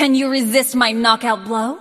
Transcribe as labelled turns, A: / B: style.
A: Can you resist my knockout blow?